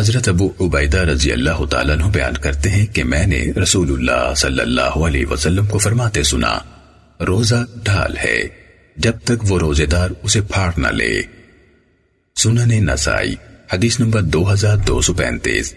حضرت ابو عبیدہ رضی اللہ تعالیٰ عنہ بیان کرتے ہیں کہ میں نے رسول اللہ صلی اللہ علیہ وسلم کو فرماتے سنا، روزہ ڈھال ہے، جب تک وہ روزے دار اسے پھاڑ نہ لے۔ سنن نسائی، حدیث نمبر دو ہزار دو سو پینتیس۔